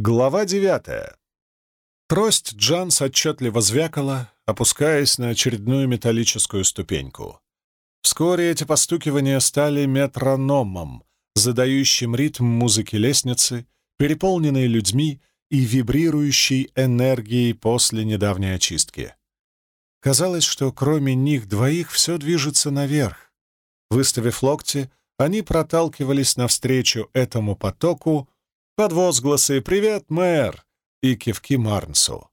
Глава девятая. Трость Джанс отчетливо звякала, опускаясь на очередную металлическую ступеньку. Вскоре эти постукивания стали метрономом, задающим ритм музыки лестницы, переполненной людьми и вибрирующей энергией после недавней очистки. Казалось, что кроме них двоих все движется наверх. Выставив локти, они проталкивались навстречу этому потоку, под возгласы «Привет, мэр!» и кивки Марнсу.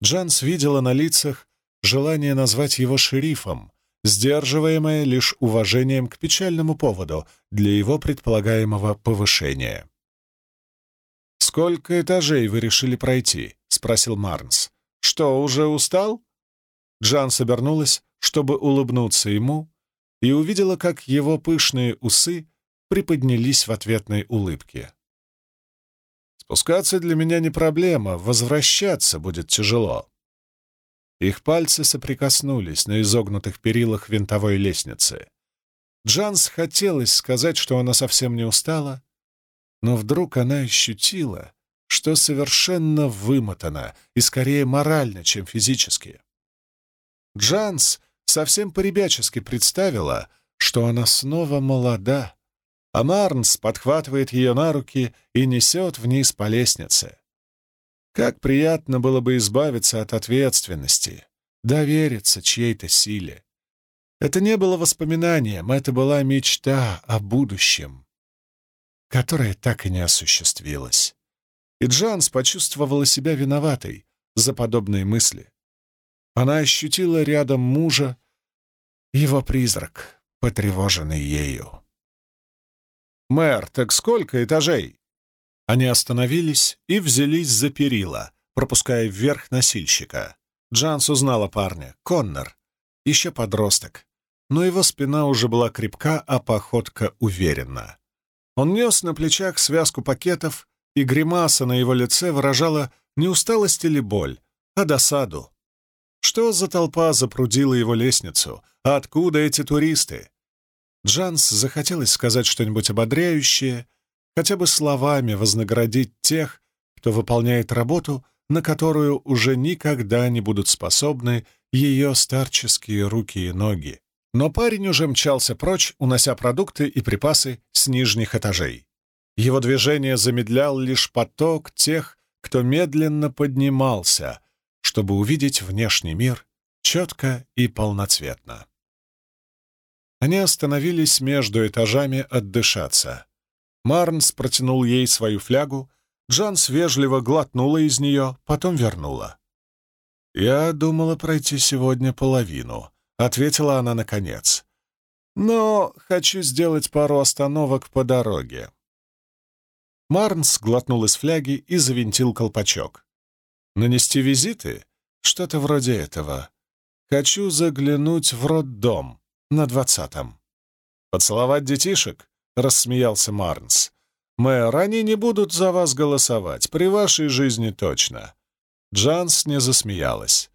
Джанс видела на лицах желание назвать его шерифом, сдерживаемое лишь уважением к печальному поводу для его предполагаемого повышения. «Сколько этажей вы решили пройти?» — спросил Марнс. «Что, уже устал?» Джанс обернулась, чтобы улыбнуться ему, и увидела, как его пышные усы приподнялись в ответной улыбке. Спускаться для меня не проблема, возвращаться будет тяжело. Их пальцы соприкоснулись на изогнутых перилах винтовой лестницы. Джанс хотелось сказать, что она совсем не устала, но вдруг она ощутила, что совершенно вымотана и скорее морально, чем физически. Джанс совсем по-ребячески представила, что она снова молода, а Марнс подхватывает ее на руки и несет вниз по лестнице. Как приятно было бы избавиться от ответственности, довериться чьей-то силе. Это не было воспоминанием, это была мечта о будущем, которая так и не осуществилась. И Джанс почувствовала себя виноватой за подобные мысли. Она ощутила рядом мужа его призрак, потревоженный ею. «Мэр, так сколько этажей?» Они остановились и взялись за перила, пропуская вверх носильщика. Джанс узнала парня, Коннор, еще подросток, но его спина уже была крепка, а походка уверенна. Он нес на плечах связку пакетов, и гримаса на его лице выражала не усталость или боль, а досаду. Что за толпа запрудила его лестницу? А откуда эти туристы? Джанс захотелось сказать что-нибудь ободряющее, хотя бы словами вознаградить тех, кто выполняет работу, на которую уже никогда не будут способны ее старческие руки и ноги. Но парень уже мчался прочь, унося продукты и припасы с нижних этажей. Его движение замедлял лишь поток тех, кто медленно поднимался, чтобы увидеть внешний мир четко и полноцветно. Они остановились между этажами отдышаться. Марнс протянул ей свою флягу, Джанс вежливо глотнула из нее, потом вернула. «Я думала пройти сегодня половину», — ответила она наконец. «Но хочу сделать пару остановок по дороге». Марнс глотнул из фляги и завинтил колпачок. «Нанести визиты? Что-то вроде этого. Хочу заглянуть в роддом на двадцатом. «Поцеловать детишек?» — рассмеялся Марнс. «Мэр, они не будут за вас голосовать, при вашей жизни точно». Джанс не засмеялась.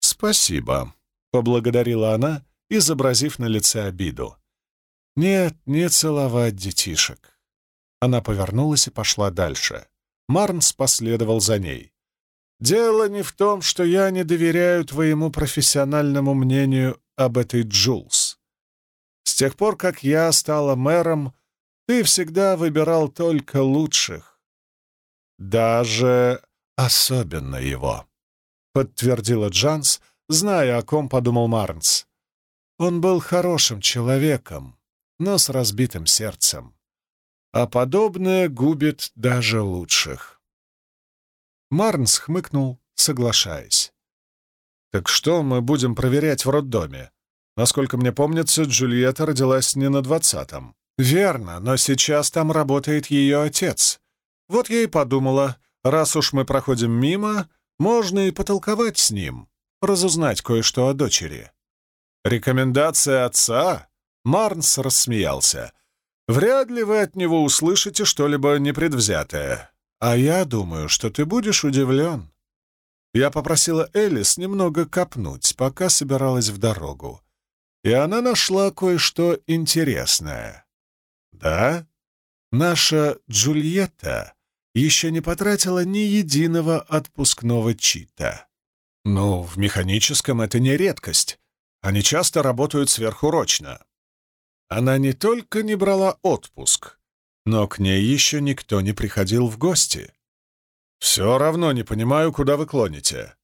«Спасибо», — поблагодарила она, изобразив на лице обиду. «Нет, не целовать детишек». Она повернулась и пошла дальше. Марнс последовал за ней. «Дело не в том, что я не доверяю твоему профессиональному мнению об этой Джулс. Тех пор, как я стала мэром, ты всегда выбирал только лучших. Даже особенно его, — подтвердила Джанс, зная, о ком подумал Марнс. Он был хорошим человеком, но с разбитым сердцем. А подобное губит даже лучших. Марнс хмыкнул, соглашаясь. «Так что мы будем проверять в роддоме?» Насколько мне помнится, Джульетта родилась не на двадцатом. Верно, но сейчас там работает ее отец. Вот я и подумала, раз уж мы проходим мимо, можно и потолковать с ним, разузнать кое-что о дочери. Рекомендация отца? Марнс рассмеялся. Вряд ли вы от него услышите что-либо непредвзятое. А я думаю, что ты будешь удивлен. Я попросила Элис немного копнуть, пока собиралась в дорогу и она нашла кое-что интересное. Да, наша Джульетта еще не потратила ни единого отпускного чита. Ну, в механическом это не редкость. Они часто работают сверхурочно. Она не только не брала отпуск, но к ней еще никто не приходил в гости. «Все равно не понимаю, куда вы клоните».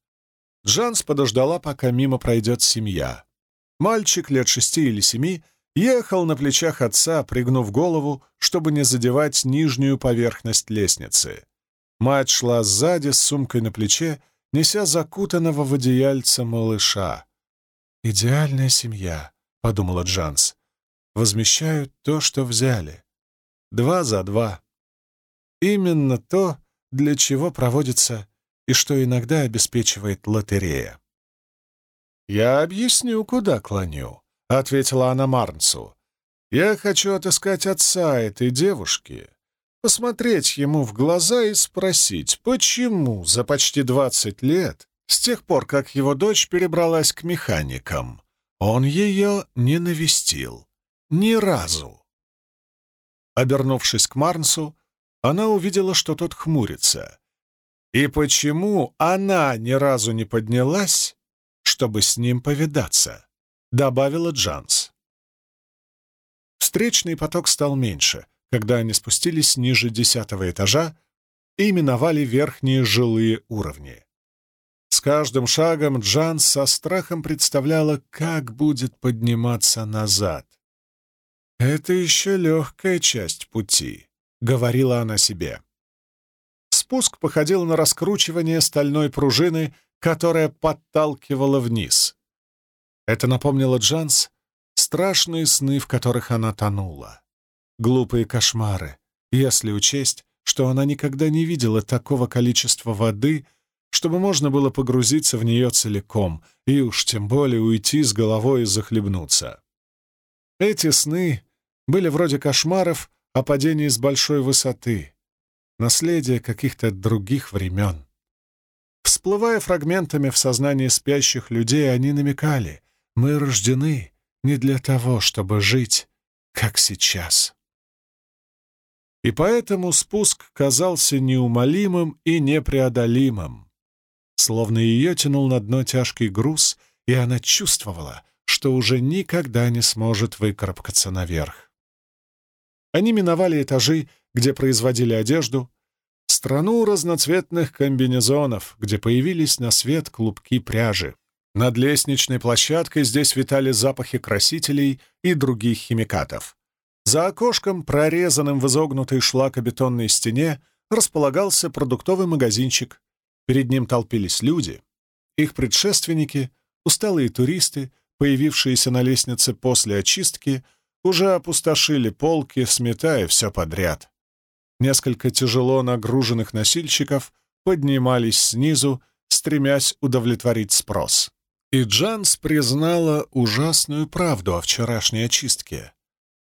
Джанс подождала, пока мимо пройдет семья. Мальчик лет шести или семи ехал на плечах отца, пригнув голову, чтобы не задевать нижнюю поверхность лестницы. Мать шла сзади с сумкой на плече, неся закутанного в одеяльце малыша. «Идеальная семья», — подумала Джанс. «Возмещают то, что взяли. Два за два. Именно то, для чего проводится и что иногда обеспечивает лотерея». «Я объясню, куда клоню», — ответила она Марнсу. «Я хочу отыскать отца этой девушки, посмотреть ему в глаза и спросить, почему за почти двадцать лет, с тех пор, как его дочь перебралась к механикам, он ее не навестил. Ни разу». Обернувшись к Марнсу, она увидела, что тот хмурится. И почему она ни разу не поднялась, чтобы с ним повидаться? — добавила Джанс. Встречный поток стал меньше, когда они спустились ниже десятого этажа и миновали верхние жилые уровни. С каждым шагом Джанс со страхом представляла, как будет подниматься назад. «Это еще легкая часть пути», — говорила она себе. Спуск походил на раскручивание стальной пружины, которая подталкивала вниз. Это напомнило Джанс страшные сны, в которых она тонула. Глупые кошмары, если учесть, что она никогда не видела такого количества воды, чтобы можно было погрузиться в нее целиком и уж тем более уйти с головой и захлебнуться. Эти сны были вроде кошмаров о падении с большой высоты, наследие каких-то других времен. Всплывая фрагментами в сознании спящих людей, они намекали, мы рождены не для того, чтобы жить, как сейчас. И поэтому спуск казался неумолимым и непреодолимым. Словно ее тянул на дно тяжкий груз, и она чувствовала, что уже никогда не сможет выкарабкаться наверх. Они миновали этажи, где производили одежду, страну разноцветных комбинезонов, где появились на свет клубки пряжи. Над лестничной площадкой здесь витали запахи красителей и других химикатов. За окошком, прорезанным в изогнутой шлакобетонной стене, располагался продуктовый магазинчик. Перед ним толпились люди. Их предшественники, усталые туристы, появившиеся на лестнице после очистки, уже опустошили полки, сметая все подряд. Несколько тяжело нагруженных носильщиков поднимались снизу, стремясь удовлетворить спрос. И Джанс признала ужасную правду о вчерашней очистке.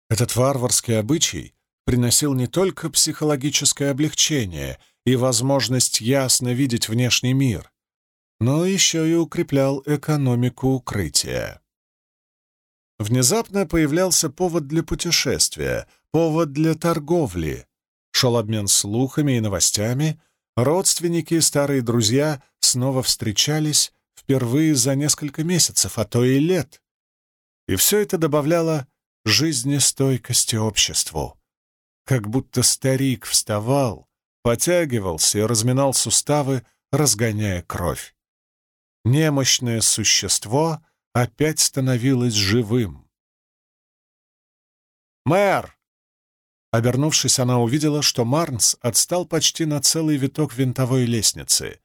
Этот варварский обычай приносил не только психологическое облегчение и возможность ясно видеть внешний мир, но еще и укреплял экономику укрытия. Внезапно появлялся повод для путешествия, повод для торговли. Шел обмен слухами и новостями, родственники и старые друзья снова встречались, впервые за несколько месяцев, а то и лет. И все это добавляло жизнестойкости обществу. Как будто старик вставал, потягивался и разминал суставы, разгоняя кровь. Немощное существо опять становилось живым. «Мэр!» Обернувшись, она увидела, что Марнс отстал почти на целый виток винтовой лестницы.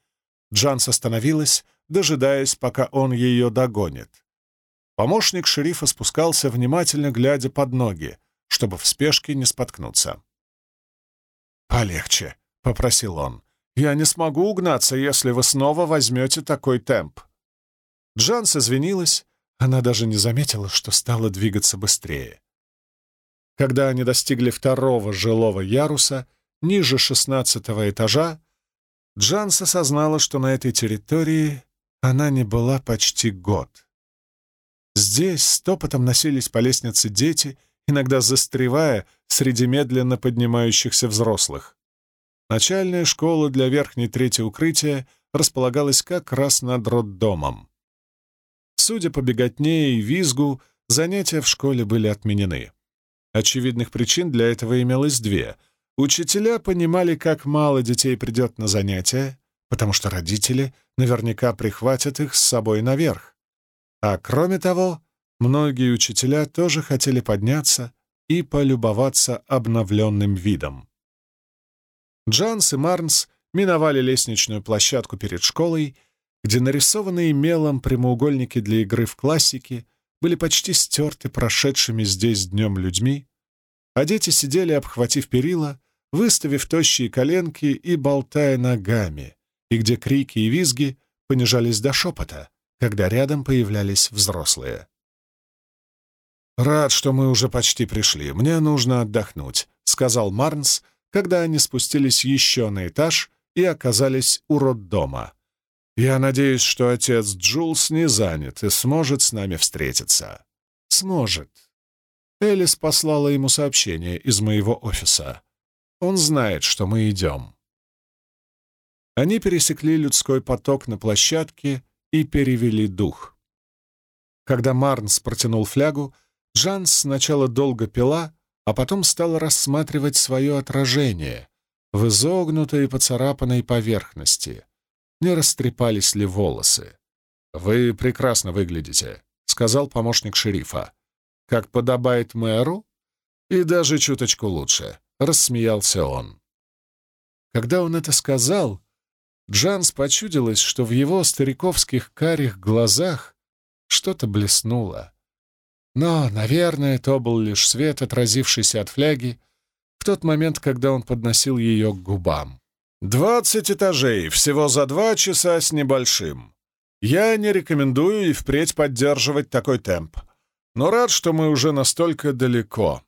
Джанс остановилась, дожидаясь, пока он ее догонит. Помощник шерифа спускался, внимательно глядя под ноги, чтобы в спешке не споткнуться. «Полегче», — попросил он. «Я не смогу угнаться, если вы снова возьмете такой темп». Джанс извинилась, она даже не заметила, что стала двигаться быстрее. Когда они достигли второго жилого яруса, ниже шестнадцатого этажа, Джанс осознала, что на этой территории она не была почти год. Здесь стопотом носились по лестнице дети, иногда застревая среди медленно поднимающихся взрослых. Начальная школа для верхней трети укрытия располагалась как раз над роддомом. Судя по беготне и визгу, занятия в школе были отменены. Очевидных причин для этого имелось две. Учителя понимали, как мало детей придет на занятия, потому что родители наверняка прихватят их с собой наверх. А кроме того, многие учителя тоже хотели подняться и полюбоваться обновленным видом. Джанс и Марнс миновали лестничную площадку перед школой, где нарисованные мелом прямоугольники для игры в классики были почти стерты прошедшими здесь днем людьми, а дети сидели, обхватив перила, выставив тощие коленки и болтая ногами, и где крики и визги понижались до шепота, когда рядом появлялись взрослые. «Рад, что мы уже почти пришли. Мне нужно отдохнуть», — сказал Марнс, когда они спустились еще на этаж и оказались у роддома. «Я надеюсь, что отец Джулс не занят и сможет с нами встретиться». «Сможет». Элис послала ему сообщение из моего офиса. Он знает, что мы идем. Они пересекли людской поток на площадке и перевели дух. Когда Марнс протянул флягу, Джанс сначала долго пила, а потом стала рассматривать свое отражение в изогнутой и поцарапанной поверхности. Не растрепались ли волосы? «Вы прекрасно выглядите», — сказал помощник шерифа. «Как подобает мэру? И даже чуточку лучше», — рассмеялся он. Когда он это сказал, Джанс почудилось, что в его стариковских карих глазах что-то блеснуло. Но, наверное, то был лишь свет, отразившийся от фляги, в тот момент, когда он подносил ее к губам. «Двадцать этажей, всего за два часа с небольшим. Я не рекомендую и впредь поддерживать такой темп, но рад, что мы уже настолько далеко».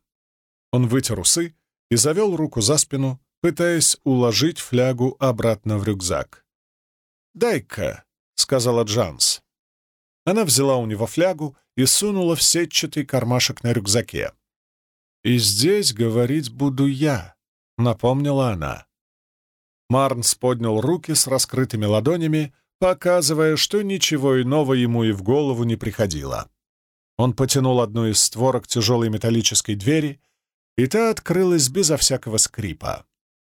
Он вытер усы и завел руку за спину, пытаясь уложить флягу обратно в рюкзак. «Дай-ка», — сказала Джанс. Она взяла у него флягу и сунула в сетчатый кармашек на рюкзаке. «И здесь говорить буду я», — напомнила она. Марнс поднял руки с раскрытыми ладонями, показывая, что ничего иного ему и в голову не приходило. Он потянул одну из створок тяжелой металлической двери, и та открылась безо всякого скрипа.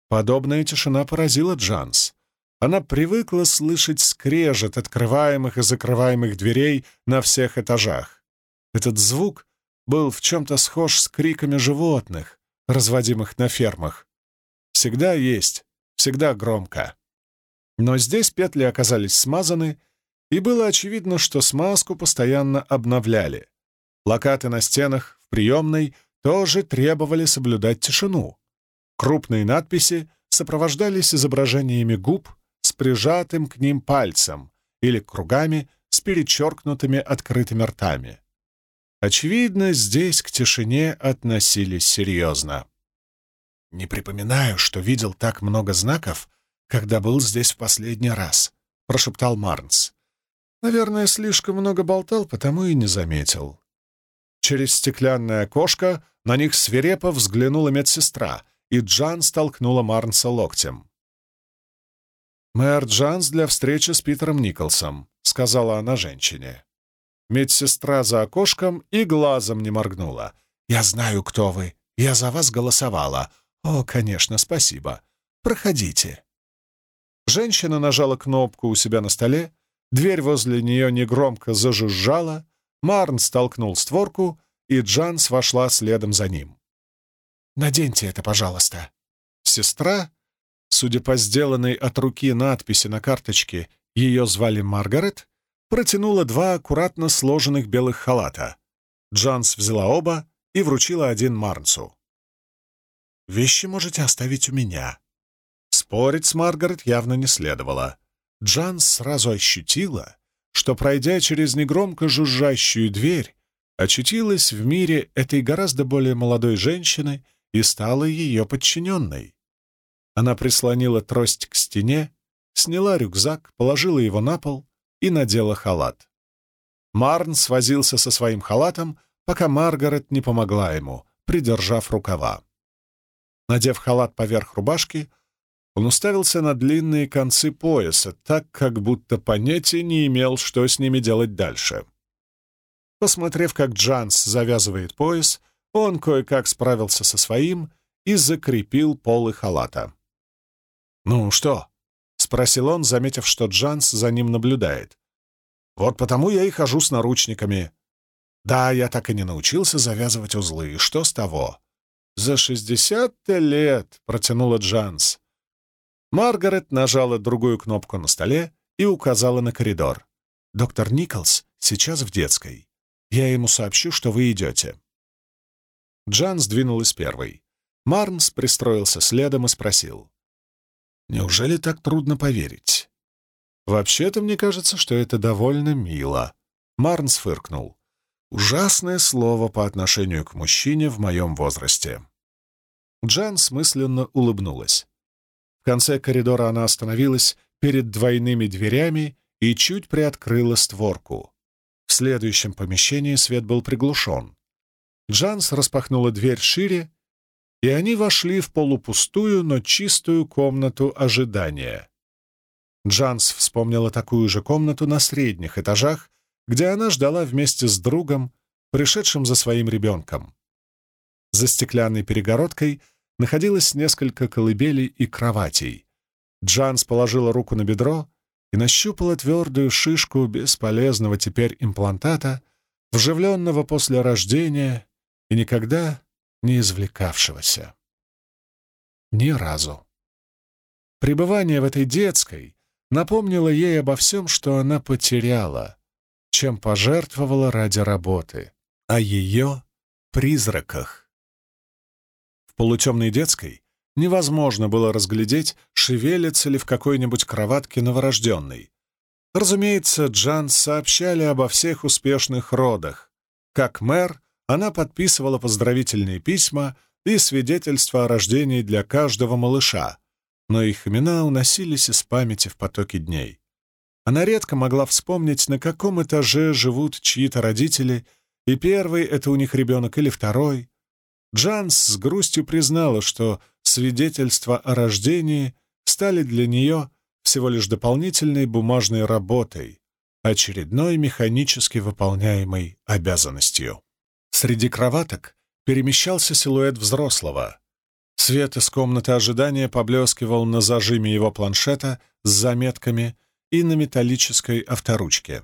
Подобная тишина поразила Джанс. Она привыкла слышать скрежет открываемых и закрываемых дверей на всех этажах. Этот звук был в чем-то схож с криками животных, разводимых на фермах. Всегда есть, всегда громко. Но здесь петли оказались смазаны, и было очевидно, что смазку постоянно обновляли. Плакаты на стенах в приемной тоже требовали соблюдать тишину. Крупные надписи сопровождались изображениями губ с прижатым к ним пальцем или кругами с перечеркнутыми открытыми ртами. Очевидно, здесь к тишине относились серьезно. «Не припоминаю, что видел так много знаков, когда был здесь в последний раз», — прошептал Марнс. «Наверное, слишком много болтал, потому и не заметил». Через стеклянное окошко на них свирепо взглянула медсестра и Джан столкнула Марнса локтем. «Мэр Джанс для встречи с Питером Николсом», — сказала она женщине. Медсестра за окошком и глазом не моргнула. «Я знаю, кто вы. Я за вас голосовала. О, конечно, спасибо. Проходите». Женщина нажала кнопку у себя на столе, дверь возле нее негромко зажужжала, Марн столкнул створку, и Джанс вошла следом за ним. Наденьте это, пожалуйста». Сестра, судя по сделанной от руки надписи на карточке, ее звали Маргарет, протянула два аккуратно сложенных белых халата. Джанс взяла оба и вручила один Марнсу. «Вещи можете оставить у меня». Спорить с Маргарет явно не следовало. Джанс сразу ощутила, что, пройдя через негромко жужжащую дверь, очутилась в мире этой гораздо более молодой женщины и стала ее подчиненной. Она прислонила трость к стене, сняла рюкзак, положила его на пол и надела халат. Марн свозился со своим халатом, пока Маргарет не помогла ему, придержав рукава. Надев халат поверх рубашки, Он уставился на длинные концы пояса, так как будто понятия не имел, что с ними делать дальше. Посмотрев, как Джанс завязывает пояс, он кое-как справился со своим и закрепил полы халата. «Ну что?» — спросил он, заметив, что Джанс за ним наблюдает. «Вот потому я и хожу с наручниками. Да, я так и не научился завязывать узлы. Что с того?» «За шестьдесят лет!» — протянула Джанс. Маргарет нажала другую кнопку на столе и указала на коридор. «Доктор Николс сейчас в детской. Я ему сообщу, что вы идете». Джан сдвинулась первой. Марнс пристроился следом и спросил. «Неужели так трудно поверить?» «Вообще-то мне кажется, что это довольно мило». Марнс фыркнул. «Ужасное слово по отношению к мужчине в моем возрасте». Джан смысленно улыбнулась. В конце коридора она остановилась перед двойными дверями и чуть приоткрыла створку. В следующем помещении свет был приглушен. Джанс распахнула дверь шире, и они вошли в полупустую, но чистую комнату ожидания. Джанс вспомнила такую же комнату на средних этажах, где она ждала вместе с другом, пришедшим за своим ребенком. За стеклянной перегородкой находилось несколько колыбелей и кроватей. Джанс положила руку на бедро и нащупала твердую шишку бесполезного теперь имплантата, вживленного после рождения и никогда не извлекавшегося. Ни разу. Пребывание в этой детской напомнило ей обо всем, что она потеряла, чем пожертвовала ради работы, о ее призраках полутемной детской невозможно было разглядеть, шевелится ли в какой-нибудь кроватке новорожденный. Разумеется, Джан сообщали обо всех успешных родах. Как мэр, она подписывала поздравительные письма и свидетельства о рождении для каждого малыша, но их имена уносились из памяти в потоке дней. Она редко могла вспомнить, на каком этаже живут чьи-то родители, и первый — это у них ребенок или второй. Джанс с грустью признала, что свидетельства о рождении стали для нее всего лишь дополнительной бумажной работой, очередной механически выполняемой обязанностью. Среди кроваток перемещался силуэт взрослого. Свет из комнаты ожидания поблескивал на зажиме его планшета с заметками и на металлической авторучке.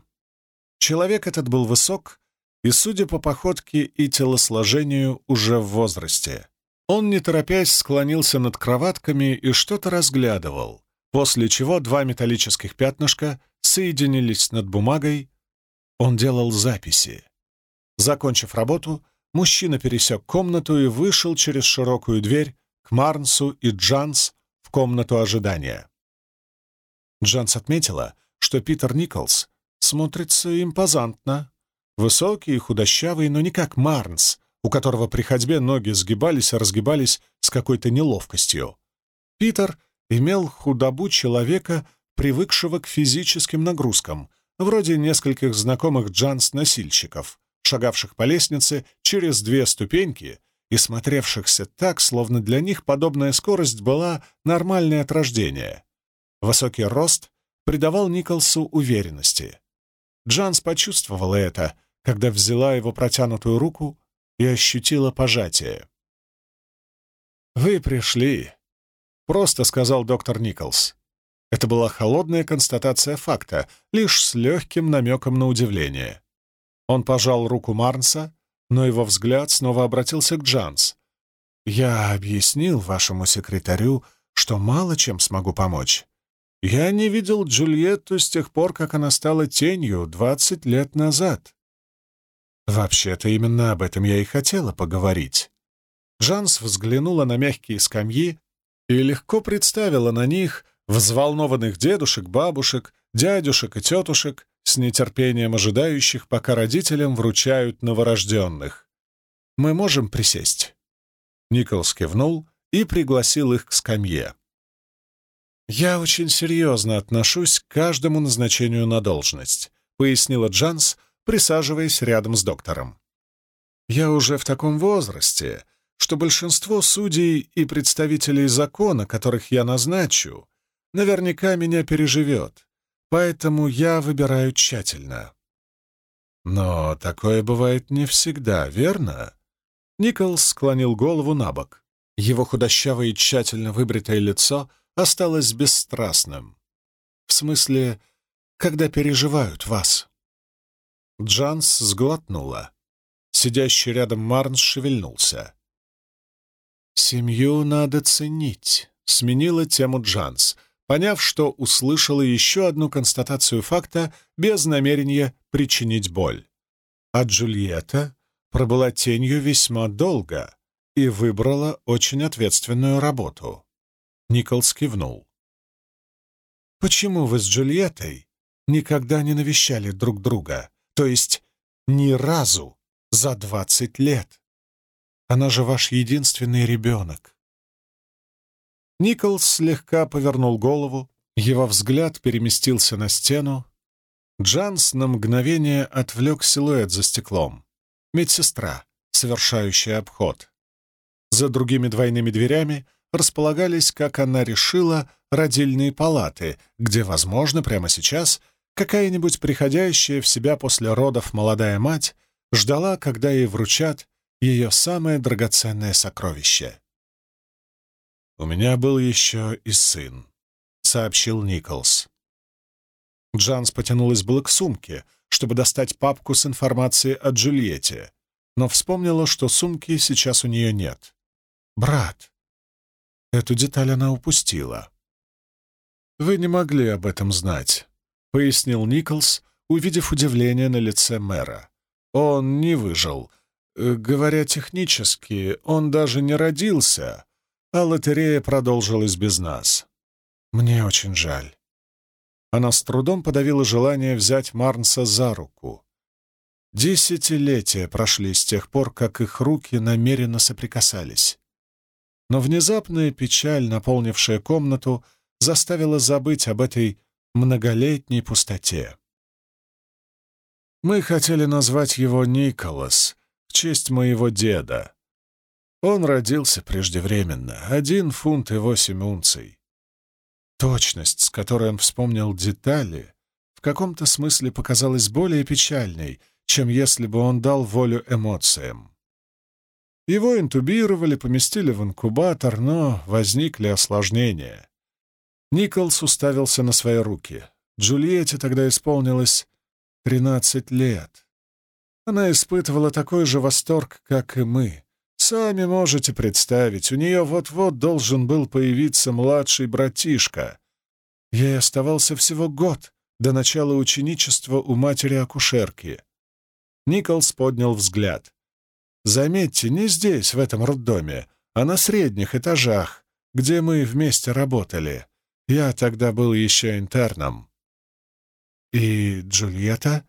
Человек этот был высок и, судя по походке и телосложению, уже в возрасте. Он, не торопясь, склонился над кроватками и что-то разглядывал, после чего два металлических пятнышка соединились над бумагой. Он делал записи. Закончив работу, мужчина пересек комнату и вышел через широкую дверь к Марнсу и Джанс в комнату ожидания. Джанс отметила, что Питер Николс смотрится импозантно, Высокий и худощавый, но не как Марнс, у которого при ходьбе ноги сгибались и разгибались с какой-то неловкостью. Питер имел худобу человека, привыкшего к физическим нагрузкам, вроде нескольких знакомых Джанс-носильщиков, шагавших по лестнице через две ступеньки и смотревшихся так, словно для них подобная скорость была нормальной от рождения. Высокий рост придавал Николсу уверенности. Джанс почувствовала это — когда взяла его протянутую руку и ощутила пожатие. «Вы пришли», — просто сказал доктор Николс. Это была холодная констатация факта, лишь с легким намеком на удивление. Он пожал руку Марнса, но его взгляд снова обратился к Джанс. «Я объяснил вашему секретарю, что мало чем смогу помочь. Я не видел Джульетту с тех пор, как она стала тенью двадцать лет назад. Вообще-то именно об этом я и хотела поговорить. Джанс взглянула на мягкие скамьи и легко представила на них взволнованных дедушек, бабушек, дядюшек и тетушек, с нетерпением ожидающих, пока родителям вручают новорожденных. «Мы можем присесть?» Николс кивнул и пригласил их к скамье. «Я очень серьезно отношусь к каждому назначению на должность», — пояснила Джанс, присаживаясь рядом с доктором. «Я уже в таком возрасте, что большинство судей и представителей закона, которых я назначу, наверняка меня переживет, поэтому я выбираю тщательно. Но такое бывает не всегда, верно? Николс склонил голову на бок. Его худощавое и тщательно выбритое лицо осталось бесстрастным. В смысле, когда переживают вас. Джанс сглотнула. Сидящий рядом Марнс шевельнулся. «Семью надо ценить», — сменила тему Джанс, поняв, что услышала еще одну констатацию факта без намерения причинить боль. А Джульетта пробыла тенью весьма долго и выбрала очень ответственную работу. Николс кивнул. «Почему вы с Джульеттой никогда не навещали друг друга? То есть ни разу за двадцать лет? Она же ваш единственный ребенок». Николс слегка повернул голову, его взгляд переместился на стену. Джанс на мгновение отвлек силуэт за стеклом. Медсестра, совершающая обход. За другими двойными дверями располагались, как она решила, родильные палаты, где, возможно, прямо сейчас какая-нибудь приходящая в себя после родов молодая мать ждала, когда ей вручат ее самое драгоценное сокровище. «У меня был еще и сын», — сообщил Николс. Джанс потянулась было к сумке, чтобы достать папку с информацией о Джульетте, но вспомнила, что сумки сейчас у нее нет. «Брат». Эту деталь она упустила. «Вы не могли об этом знать», — пояснил Николс, увидев удивление на лице мэра. «Он не выжил. Э, говоря технически, он даже не родился, а лотерея продолжилась без нас. Мне очень жаль». Она с трудом подавила желание взять Марнса за руку. Десятилетия прошли с тех пор, как их руки намеренно соприкасались. Но внезапная печаль, наполнившая комнату, заставила забыть об этой многолетней пустоте. Мы хотели назвать его Николас в честь моего деда. Он родился преждевременно, один фунт и восемь унций. Точность, с которой он вспомнил детали, в каком-то смысле показалась более печальной, чем если бы он дал волю эмоциям. Его интубировали, поместили в инкубатор, но возникли осложнения. Николс уставился на свои руки. Джульетте тогда исполнилось 13 лет. Она испытывала такой же восторг, как и мы. Сами можете представить, у нее вот-вот должен был появиться младший братишка. Ей оставался всего год до начала ученичества у матери-акушерки. Николс поднял взгляд. Заметьте, не здесь, в этом роддоме, а на средних этажах, где мы вместе работали. Я тогда был еще интерном. И Джульетта?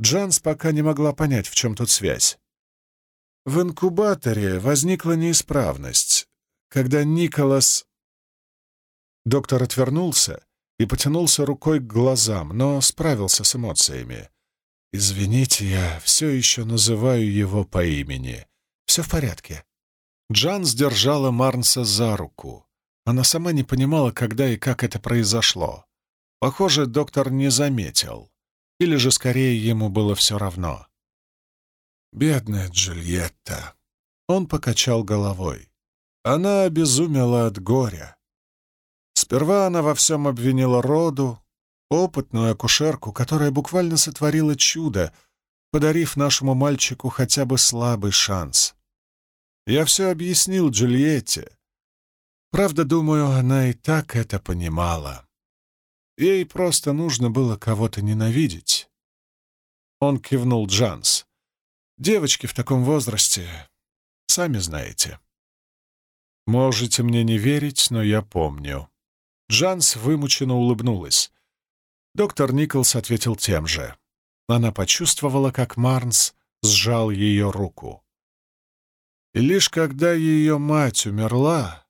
Джанс пока не могла понять, в чем тут связь. В инкубаторе возникла неисправность, когда Николас... Доктор отвернулся и потянулся рукой к глазам, но справился с эмоциями. «Извините, я все еще называю его по имени. Все в порядке». Джан сдержала Марнса за руку. Она сама не понимала, когда и как это произошло. Похоже, доктор не заметил. Или же, скорее, ему было все равно. «Бедная Джульетта!» Он покачал головой. Она обезумела от горя. Сперва она во всем обвинила роду, опытную акушерку, которая буквально сотворила чудо, подарив нашему мальчику хотя бы слабый шанс. Я все объяснил Джульетте. Правда, думаю, она и так это понимала. Ей просто нужно было кого-то ненавидеть. Он кивнул Джанс. Девочки в таком возрасте, сами знаете. Можете мне не верить, но я помню. Джанс вымученно улыбнулась. Доктор Николс ответил тем же. Она почувствовала, как Марнс сжал ее руку. И лишь когда ее мать умерла,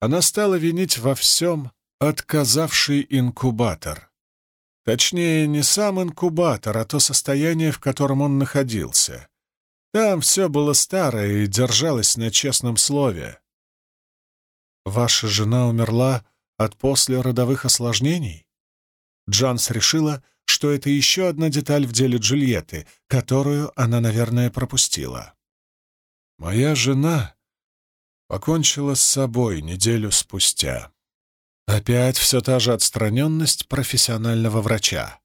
она стала винить во всем отказавший инкубатор. Точнее, не сам инкубатор, а то состояние, в котором он находился. Там все было старое и держалось на честном слове. Ваша жена умерла от послеродовых осложнений? Джанс решила, что это еще одна деталь в деле Джульетты, которую она, наверное, пропустила. Моя жена покончила с собой неделю спустя. Опять все та же отстраненность профессионального врача.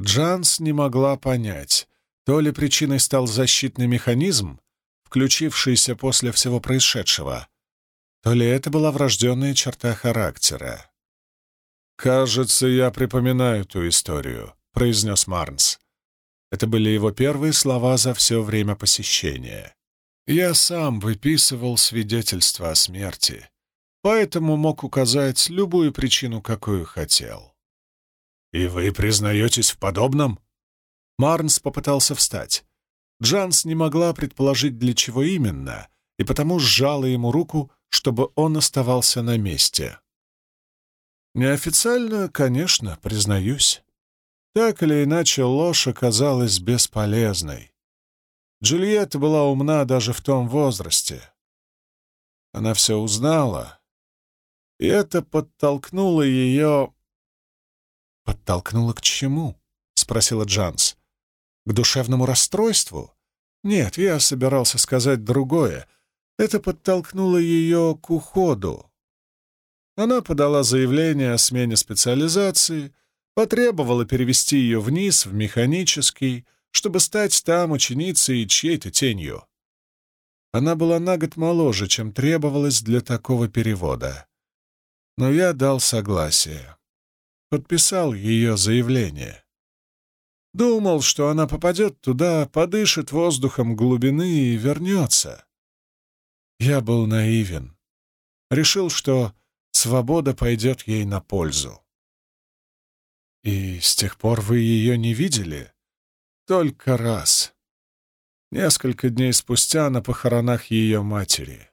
Джанс не могла понять, то ли причиной стал защитный механизм, включившийся после всего происшедшего, то ли это была врожденная черта характера. «Кажется, я припоминаю ту историю», — произнес Марнс. Это были его первые слова за все время посещения. «Я сам выписывал свидетельство о смерти, поэтому мог указать любую причину, какую хотел». «И вы признаетесь в подобном?» Марнс попытался встать. Джанс не могла предположить, для чего именно, и потому сжала ему руку, чтобы он оставался на месте. Неофициально, конечно, признаюсь. Так или иначе, ложь оказалась бесполезной. Джульетта была умна даже в том возрасте. Она все узнала, и это подтолкнуло ее... «Подтолкнуло к чему?» — спросила Джанс. «К душевному расстройству?» «Нет, я собирался сказать другое. Это подтолкнуло ее к уходу, она подала заявление о смене специализации, потребовала перевести ее вниз, в механический, чтобы стать там ученицей чьей-то тенью. Она была на год моложе, чем требовалось для такого перевода. Но я дал согласие. Подписал ее заявление. Думал, что она попадет туда, подышит воздухом глубины и вернется. Я был наивен. Решил, что свобода пойдет ей на пользу. И с тех пор вы ее не видели? Только раз. Несколько дней спустя на похоронах ее матери.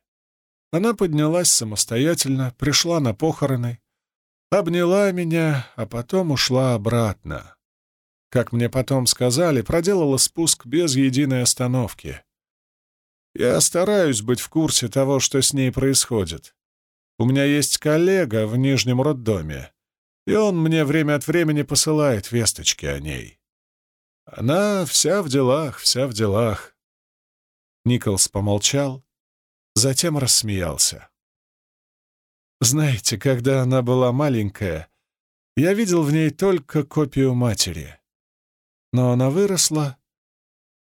Она поднялась самостоятельно, пришла на похороны, обняла меня, а потом ушла обратно. Как мне потом сказали, проделала спуск без единой остановки. Я стараюсь быть в курсе того, что с ней происходит. У меня есть коллега в Нижнем роддоме, и он мне время от времени посылает весточки о ней. Она вся в делах, вся в делах. Николс помолчал, затем рассмеялся. Знаете, когда она была маленькая, я видел в ней только копию матери. Но она выросла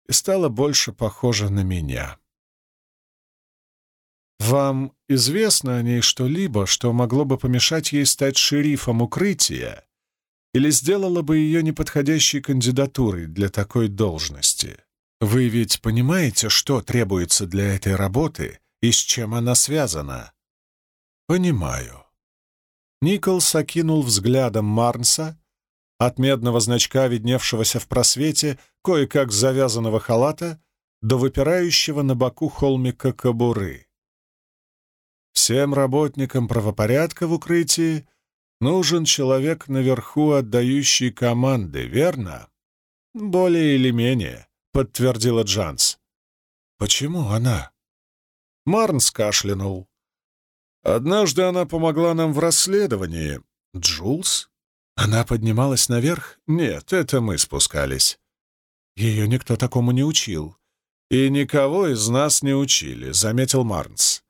и стала больше похожа на меня. Вам известно о ней что-либо, что могло бы помешать ей стать шерифом укрытия или сделало бы ее неподходящей кандидатурой для такой должности? Вы ведь понимаете, что требуется для этой работы и с чем она связана? Понимаю. Николс окинул взглядом Марнса, от медного значка, видневшегося в просвете, кое-как завязанного халата, до выпирающего на боку холмика кобуры. Всем работникам правопорядка в укрытии нужен человек наверху, отдающий команды, верно? Более или менее, подтвердила Джанс. Почему она? Марнс кашлянул. Однажды она помогла нам в расследовании. Джулс? Она поднималась наверх? Нет, это мы спускались. Ее никто такому не учил. И никого из нас не учили, заметил Марнс.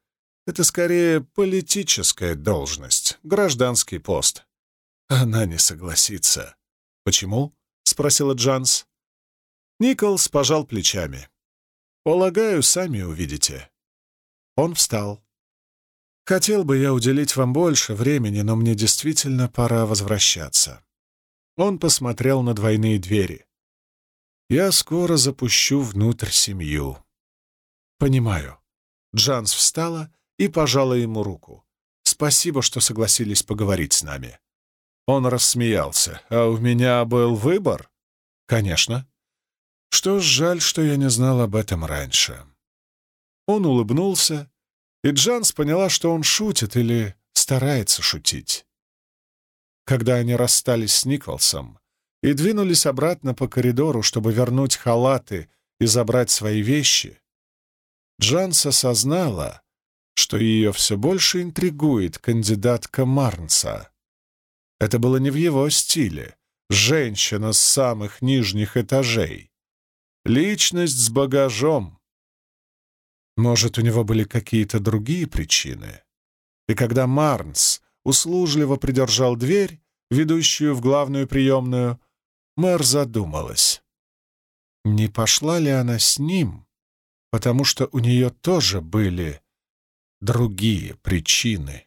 Это скорее политическая должность, гражданский пост. Она не согласится. Почему? спросила Джанс. Николс пожал плечами. Полагаю, сами увидите. Он встал. Хотел бы я уделить вам больше времени, но мне действительно пора возвращаться. Он посмотрел на двойные двери. Я скоро запущу внутрь семью. Понимаю. Джанс встала и пожала ему руку. «Спасибо, что согласились поговорить с нами». Он рассмеялся. «А у меня был выбор?» «Конечно». «Что ж, жаль, что я не знал об этом раньше». Он улыбнулся, и Джанс поняла, что он шутит или старается шутить. Когда они расстались с Николсом и двинулись обратно по коридору, чтобы вернуть халаты и забрать свои вещи, Джанс осознала, что ее все больше интригует кандидатка Марнса. Это было не в его стиле. Женщина с самых нижних этажей. Личность с багажом. Может, у него были какие-то другие причины. И когда Марнс услужливо придержал дверь, ведущую в главную приемную, мэр задумалась. Не пошла ли она с ним, потому что у нее тоже были другие причины?